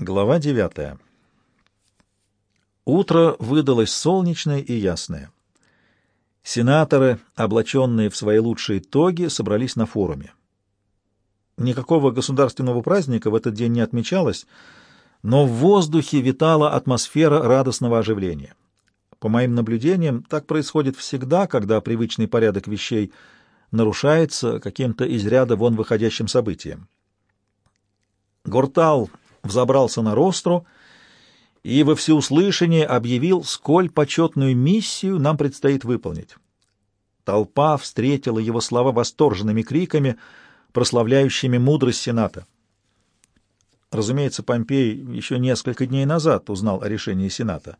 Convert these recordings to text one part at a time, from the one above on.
Глава девятая. Утро выдалось солнечное и ясное. Сенаторы, облаченные в свои лучшие тоги, собрались на форуме. Никакого государственного праздника в этот день не отмечалось, но в воздухе витала атмосфера радостного оживления. По моим наблюдениям, так происходит всегда, когда привычный порядок вещей нарушается каким-то из ряда вон выходящим событием. Гортал взобрался на ростру и во всеуслышание объявил, сколь почетную миссию нам предстоит выполнить. Толпа встретила его слова восторженными криками, прославляющими мудрость Сената. Разумеется, Помпей еще несколько дней назад узнал о решении Сената,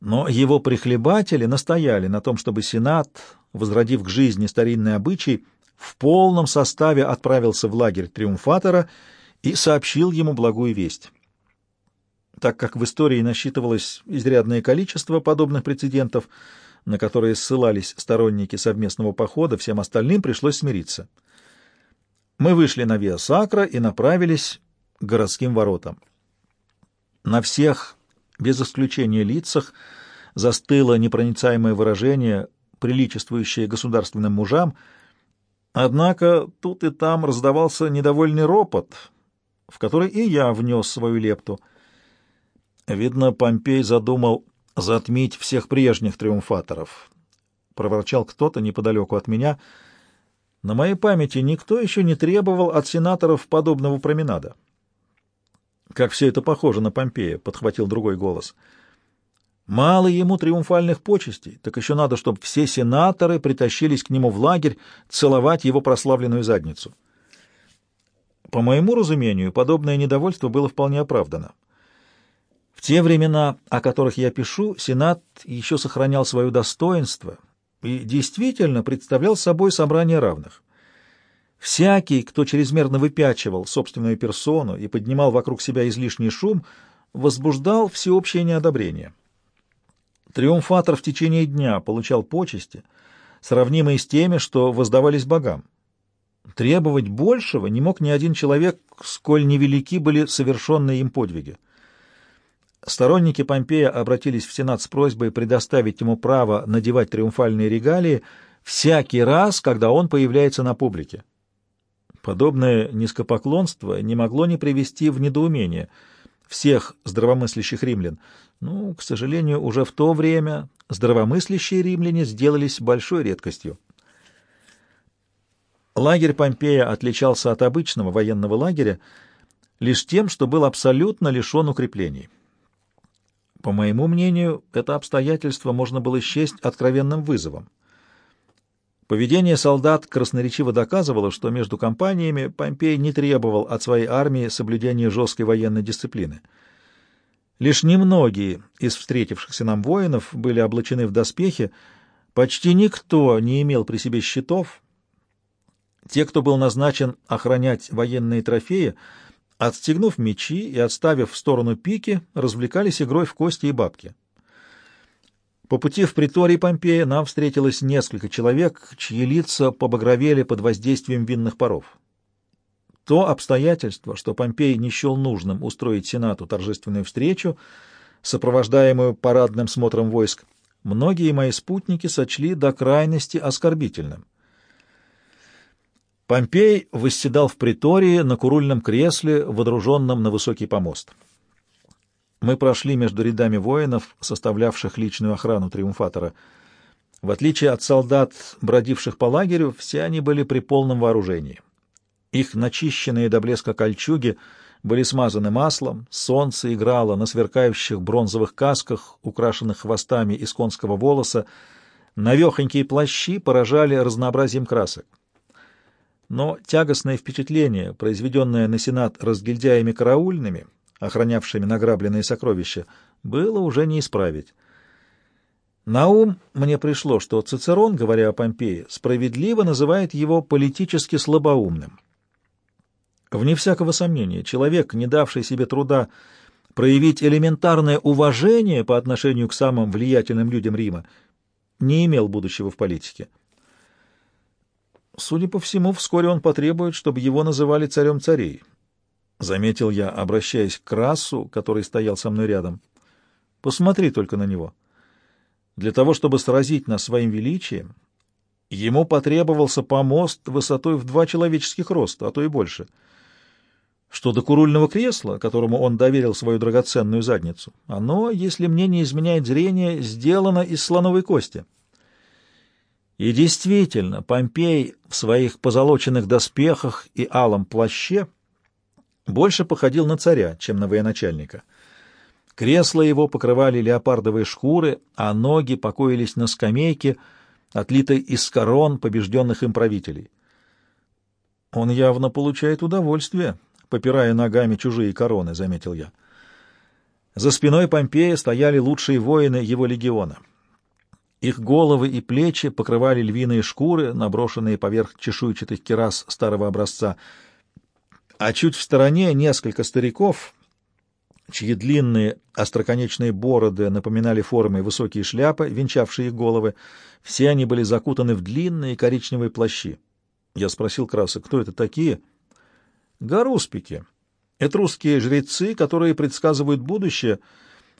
но его прихлебатели настояли на том, чтобы Сенат, возродив к жизни старинный обычай, в полном составе отправился в лагерь Триумфатора и сообщил ему благую весть. Так как в истории насчитывалось изрядное количество подобных прецедентов, на которые ссылались сторонники совместного похода, всем остальным пришлось смириться. Мы вышли на Виа Сакра и направились к городским воротам. На всех, без исключения лицах, застыло непроницаемое выражение, приличествующее государственным мужам, однако тут и там раздавался недовольный ропот — в который и я внес свою лепту. Видно, Помпей задумал затмить всех прежних триумфаторов. Проворчал кто-то неподалеку от меня. На моей памяти никто еще не требовал от сенаторов подобного променада. «Как все это похоже на Помпея», — подхватил другой голос. «Мало ему триумфальных почестей, так еще надо, чтобы все сенаторы притащились к нему в лагерь целовать его прославленную задницу». По моему разумению, подобное недовольство было вполне оправдано. В те времена, о которых я пишу, Сенат еще сохранял свое достоинство и действительно представлял собой собрание равных. Всякий, кто чрезмерно выпячивал собственную персону и поднимал вокруг себя излишний шум, возбуждал всеобщее неодобрение. Триумфатор в течение дня получал почести, сравнимые с теми, что воздавались богам. Требовать большего не мог ни один человек, сколь невелики были совершенные им подвиги. Сторонники Помпея обратились в Сенат с просьбой предоставить ему право надевать триумфальные регалии всякий раз, когда он появляется на публике. Подобное низкопоклонство не могло не привести в недоумение всех здравомыслящих римлян. Ну, к сожалению, уже в то время здравомыслящие римляне сделались большой редкостью. Лагерь Помпея отличался от обычного военного лагеря лишь тем, что был абсолютно лишен укреплений. По моему мнению, это обстоятельство можно было счесть откровенным вызовом. Поведение солдат красноречиво доказывало, что между компаниями Помпей не требовал от своей армии соблюдения жесткой военной дисциплины. Лишь немногие из встретившихся нам воинов были облачены в доспехи, почти никто не имел при себе щитов, те, кто был назначен охранять военные трофеи, отстегнув мечи и отставив в сторону пики, развлекались игрой в кости и бабки. По пути в приторий Помпея нам встретилось несколько человек, чьи лица побагровели под воздействием винных паров. То обстоятельство, что Помпей не счел нужным устроить Сенату торжественную встречу, сопровождаемую парадным смотром войск, многие мои спутники сочли до крайности оскорбительным. Помпей восседал в притории на курульном кресле, водруженном на высокий помост. Мы прошли между рядами воинов, составлявших личную охрану триумфатора. В отличие от солдат, бродивших по лагерю, все они были при полном вооружении. Их начищенные до блеска кольчуги были смазаны маслом, солнце играло на сверкающих бронзовых касках, украшенных хвостами из конского волоса, навехонькие плащи поражали разнообразием красок но тягостное впечатление, произведенное на Сенат разгильдяями караульными, охранявшими награбленные сокровища, было уже не исправить. На ум мне пришло, что Цицерон, говоря о Помпее, справедливо называет его политически слабоумным. Вне всякого сомнения, человек, не давший себе труда проявить элементарное уважение по отношению к самым влиятельным людям Рима, не имел будущего в политике. Судя по всему, вскоре он потребует, чтобы его называли царем царей. заметил я, обращаясь к Красу, который стоял со мной рядом. Посмотри только на него. Для того, чтобы сразить нас своим величием, ему потребовался помост высотой в два человеческих роста, а то и больше. Что до курульного кресла, которому он доверил свою драгоценную задницу, оно, если мне не изменяет зрение, сделано из слоновой кости. И действительно, Помпей в своих позолоченных доспехах и алом плаще больше походил на царя, чем на военачальника. Кресла его покрывали леопардовые шкуры, а ноги покоились на скамейке, отлитой из корон побежденных им правителей. «Он явно получает удовольствие, попирая ногами чужие короны», — заметил я. За спиной Помпея стояли лучшие воины его легиона. Их головы и плечи покрывали львиные шкуры, наброшенные поверх чешуйчатых керас старого образца, а чуть в стороне несколько стариков — чьи длинные остроконечные бороды напоминали формой высокие шляпы, венчавшие их головы. Все они были закутаны в длинные коричневые плащи. Я спросил Краса, кто это такие? Гаруспики. Это русские жрецы, которые предсказывают будущее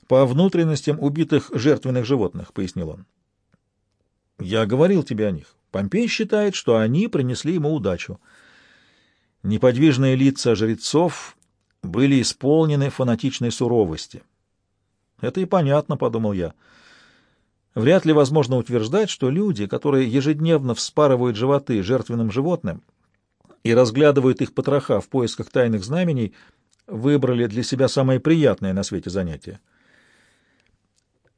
по внутренностям убитых жертвенных животных, — пояснил он. Я говорил тебе о них. Помпей считает, что они принесли ему удачу. Неподвижные лица жрецов были исполнены фанатичной суровости. Это и понятно, — подумал я. Вряд ли возможно утверждать, что люди, которые ежедневно вспарывают животы жертвенным животным и разглядывают их потроха в поисках тайных знамений, выбрали для себя самое приятное на свете занятие.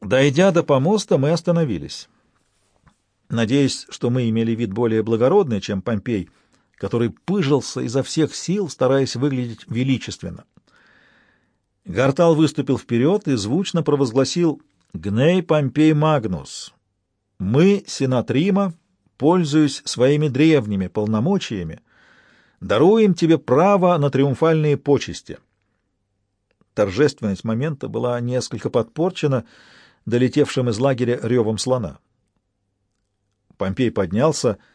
Дойдя до помоста, мы остановились. Надеясь, что мы имели вид более благородный, чем Помпей, — который пыжился изо всех сил, стараясь выглядеть величественно. Гартал выступил вперед и звучно провозгласил «Гней Помпей Магнус! Мы, сенат Рима, пользуясь своими древними полномочиями, даруем тебе право на триумфальные почести». Торжественность момента была несколько подпорчена долетевшим из лагеря ревом слона. Помпей поднялся —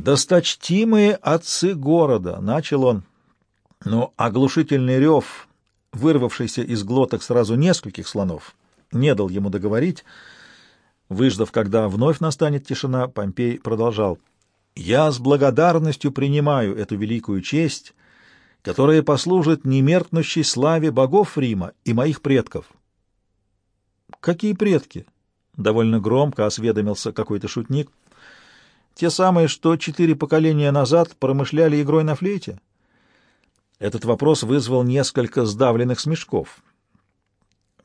«Досточтимые отцы города!» — начал он. Но оглушительный рев, вырвавшийся из глоток сразу нескольких слонов, не дал ему договорить. Выждав, когда вновь настанет тишина, Помпей продолжал. «Я с благодарностью принимаю эту великую честь, которая послужит немеркнущей славе богов Рима и моих предков». «Какие предки?» — довольно громко осведомился какой-то шутник. Те самые, что четыре поколения назад промышляли игрой на флейте? Этот вопрос вызвал несколько сдавленных смешков.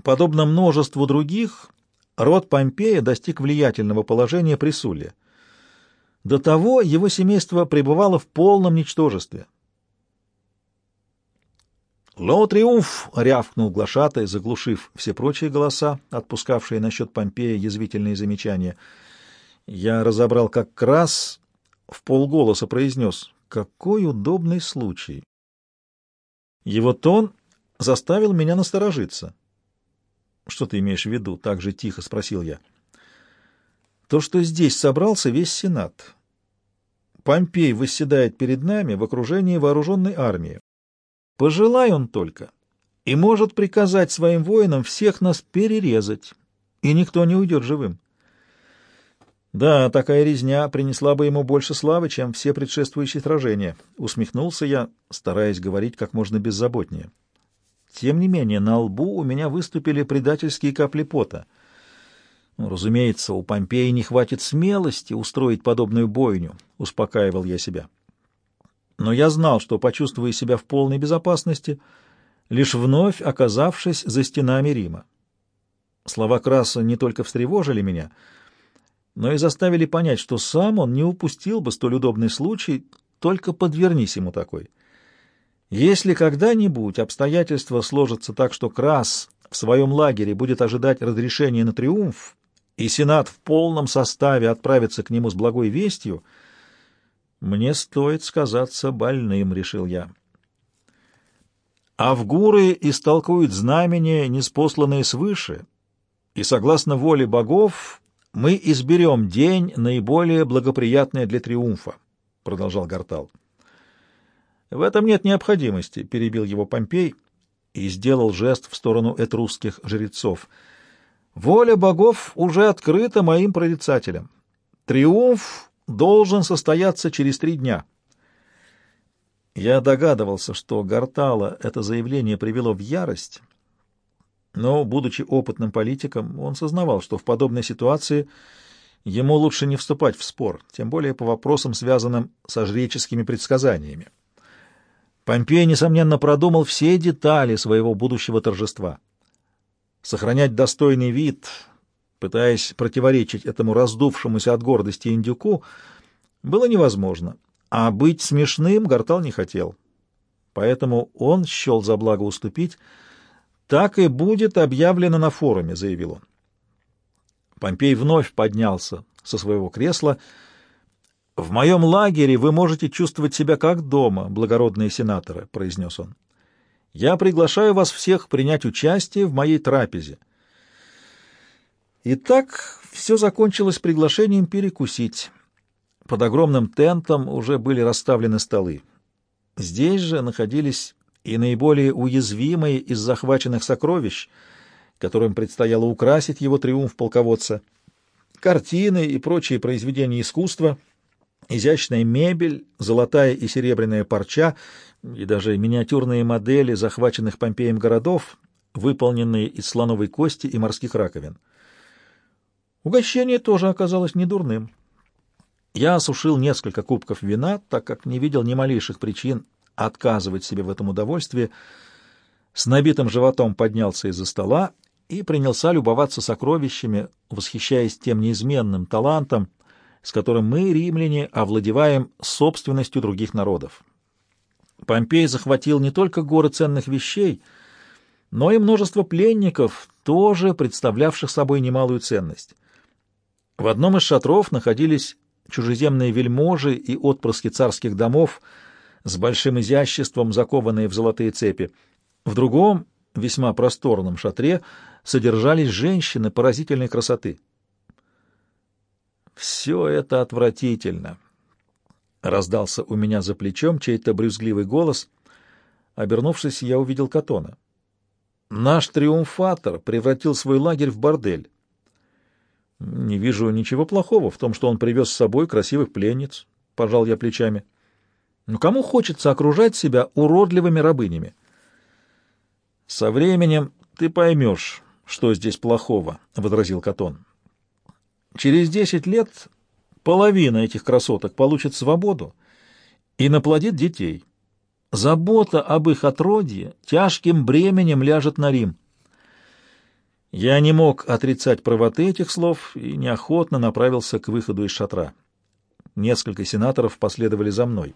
Подобно множеству других, род Помпея достиг влиятельного положения при Суле. До того его семейство пребывало в полном ничтожестве. «Ло триумф!» — рявкнул глашатай, заглушив все прочие голоса, отпускавшие насчет Помпея язвительные замечания — я разобрал как раз, в полголоса произнес «Какой удобный случай!» Его тон заставил меня насторожиться. «Что ты имеешь в виду?» — так же тихо спросил я. «То, что здесь собрался весь Сенат. Помпей восседает перед нами в окружении вооруженной армии. Пожелай он только, и может приказать своим воинам всех нас перерезать, и никто не уйдет живым. Да, такая резня принесла бы ему больше славы, чем все предшествующие сражения, усмехнулся я, стараясь говорить как можно беззаботнее. Тем не менее, на лбу у меня выступили предательские капли пота. Ну, разумеется, у Помпеи не хватит смелости устроить подобную бойню, успокаивал я себя. Но я знал, что почувствую себя в полной безопасности, лишь вновь оказавшись за стенами Рима. Слова Краса не только встревожили меня — но и заставили понять, что сам он не упустил бы столь удобный случай, только подвернись ему такой. Если когда-нибудь обстоятельства сложатся так, что Крас в своем лагере будет ожидать разрешения на триумф, и Сенат в полном составе отправится к нему с благой вестью, мне стоит сказаться больным, — решил я. Авгуры истолкуют знамения, неспосланные свыше, и, согласно воле богов, мы изберем день, наиболее благоприятный для триумфа, — продолжал Гартал. В этом нет необходимости, — перебил его Помпей и сделал жест в сторону этрусских жрецов. Воля богов уже открыта моим прорицателям. Триумф должен состояться через три дня. Я догадывался, что Гартала это заявление привело в ярость, но, будучи опытным политиком, он сознавал, что в подобной ситуации ему лучше не вступать в спор, тем более по вопросам, связанным со жреческими предсказаниями. Помпей, несомненно, продумал все детали своего будущего торжества. Сохранять достойный вид, пытаясь противоречить этому раздувшемуся от гордости индюку, было невозможно, а быть смешным Гартал не хотел. Поэтому он счел за благо уступить. «Так и будет объявлено на форуме», — заявил он. Помпей вновь поднялся со своего кресла. «В моем лагере вы можете чувствовать себя как дома, благородные сенаторы», — произнес он. «Я приглашаю вас всех принять участие в моей трапезе». Итак, все закончилось приглашением перекусить. Под огромным тентом уже были расставлены столы. Здесь же находились и наиболее уязвимые из захваченных сокровищ, которым предстояло украсить его триумф полководца. Картины и прочие произведения искусства, изящная мебель, золотая и серебряная парча и даже миниатюрные модели захваченных Помпеем городов, выполненные из слоновой кости и морских раковин. Угощение тоже оказалось недурным. Я осушил несколько кубков вина, так как не видел ни малейших причин отказывать себе в этом удовольствии. С набитым животом поднялся из-за стола и принялся любоваться сокровищами, восхищаясь тем неизменным талантом, с которым мы, римляне, овладеваем собственностью других народов. Помпей захватил не только горы ценных вещей, но и множество пленников, тоже представлявших собой немалую ценность. В одном из шатров находились чужеземные вельможи и отпрыски царских домов с большим изяществом, закованные в золотые цепи. В другом, весьма просторном шатре содержались женщины поразительной красоты. «Все это отвратительно!» — раздался у меня за плечом чей-то брюзгливый голос. Обернувшись, я увидел Катона. «Наш триумфатор превратил свой лагерь в бордель. Не вижу ничего плохого в том, что он привез с собой красивых пленниц, — пожал я плечами. Но кому хочется окружать себя уродливыми рабынями? Со временем ты поймешь, что здесь плохого, — возразил Катон. Через десять лет половина этих красоток получит свободу и наплодит детей. Забота об их отродье тяжким бременем ляжет на Рим. Я не мог отрицать правоты этих слов и неохотно направился к выходу из шатра. Несколько сенаторов последовали за мной.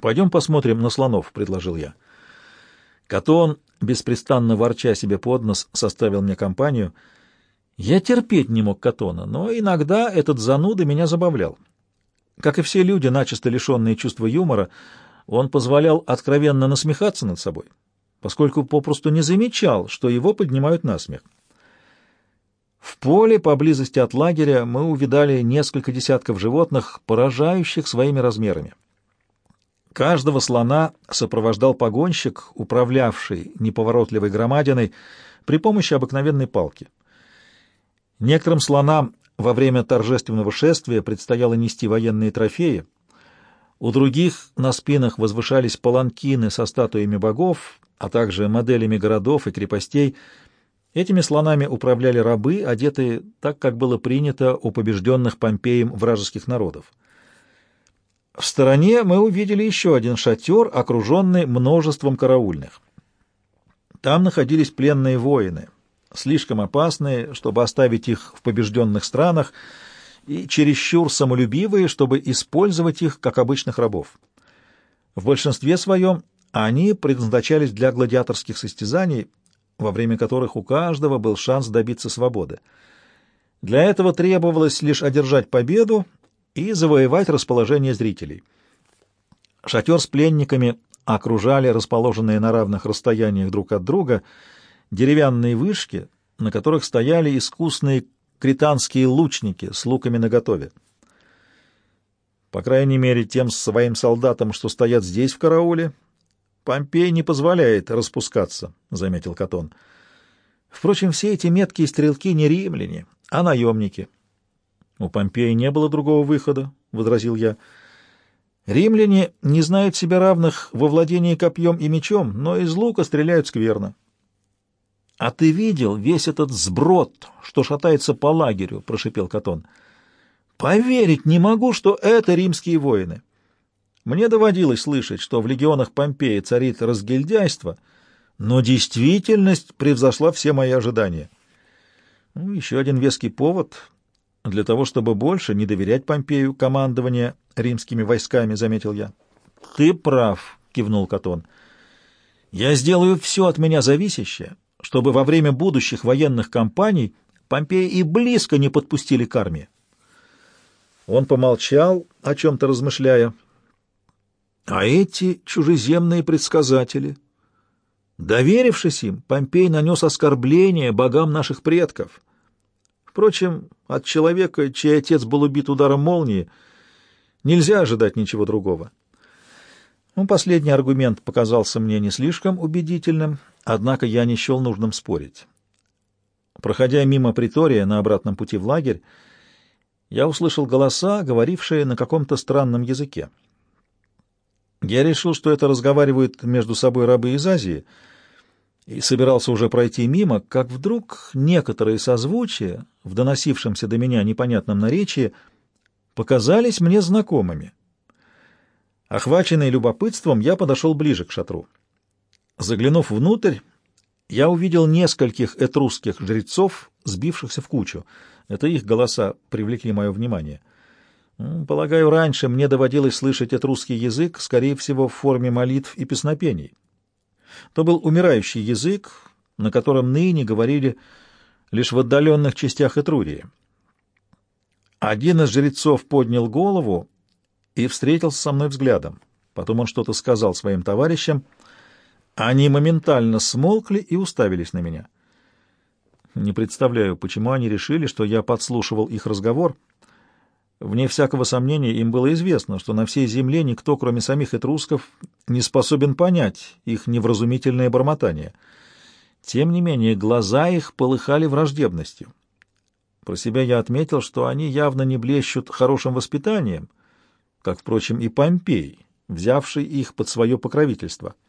«Пойдем посмотрим на слонов», — предложил я. Катон, беспрестанно ворча себе под нос, составил мне компанию. Я терпеть не мог Катона, но иногда этот зануда меня забавлял. Как и все люди, начисто лишенные чувства юмора, он позволял откровенно насмехаться над собой поскольку попросту не замечал, что его поднимают на смех. В поле поблизости от лагеря мы увидали несколько десятков животных, поражающих своими размерами. Каждого слона сопровождал погонщик, управлявший неповоротливой громадиной при помощи обыкновенной палки. Некоторым слонам во время торжественного шествия предстояло нести военные трофеи, у других на спинах возвышались паланкины со статуями богов, а также моделями городов и крепостей. Этими слонами управляли рабы, одетые так, как было принято у побежденных Помпеем вражеских народов. В стороне мы увидели еще один шатер, окруженный множеством караульных. Там находились пленные воины, слишком опасные, чтобы оставить их в побежденных странах, и чересчур самолюбивые, чтобы использовать их как обычных рабов. В большинстве своем они предназначались для гладиаторских состязаний, во время которых у каждого был шанс добиться свободы. Для этого требовалось лишь одержать победу и завоевать расположение зрителей. Шатер с пленниками окружали расположенные на равных расстояниях друг от друга деревянные вышки, на которых стояли искусные кританские лучники с луками наготове. По крайней мере, тем своим солдатам, что стоят здесь в карауле, Помпей не позволяет распускаться, — заметил Катон. Впрочем, все эти меткие стрелки не римляне, а наемники. У Помпея не было другого выхода, — возразил я. Римляне не знают себе равных во владении копьем и мечом, но из лука стреляют скверно. — А ты видел весь этот сброд, что шатается по лагерю? — прошипел Катон. — Поверить не могу, что это римские воины. Мне доводилось слышать, что в легионах Помпея царит разгильдяйство, но действительность превзошла все мои ожидания. Ну, еще один веский повод для того, чтобы больше не доверять Помпею командование римскими войсками, — заметил я. — Ты прав, — кивнул Катон. — Я сделаю все от меня зависящее, чтобы во время будущих военных кампаний Помпея и близко не подпустили к армии. Он помолчал, о чем-то размышляя. А эти чужеземные предсказатели... Доверившись им, Помпей нанес оскорбление богам наших предков. Впрочем, от человека, чей отец был убит ударом молнии, нельзя ожидать ничего другого. Ну, последний аргумент показался мне не слишком убедительным, однако я не счел нужным спорить. Проходя мимо притория на обратном пути в лагерь, я услышал голоса, говорившие на каком-то странном языке. Я решил, что это разговаривают между собой рабы из Азии, и собирался уже пройти мимо, как вдруг некоторые созвучия в доносившемся до меня непонятном наречии показались мне знакомыми. Охваченный любопытством, я подошел ближе к шатру. Заглянув внутрь, я увидел нескольких этрусских жрецов, сбившихся в кучу. Это их голоса привлекли мое внимание. Полагаю, раньше мне доводилось слышать этрусский язык, скорее всего, в форме молитв и песнопений. То был умирающий язык, на котором ныне говорили лишь в отдаленных частях Этрурии. Один из жрецов поднял голову и встретился со мной взглядом. Потом он что-то сказал своим товарищам. Они моментально смолкли и уставились на меня. Не представляю, почему они решили, что я подслушивал их разговор — Вне всякого сомнения им было известно, что на всей земле никто, кроме самих этрусков, не способен понять их невразумительное бормотание. Тем не менее, глаза их полыхали враждебностью. Про себя я отметил, что они явно не блещут хорошим воспитанием, как, впрочем, и Помпей, взявший их под свое покровительство —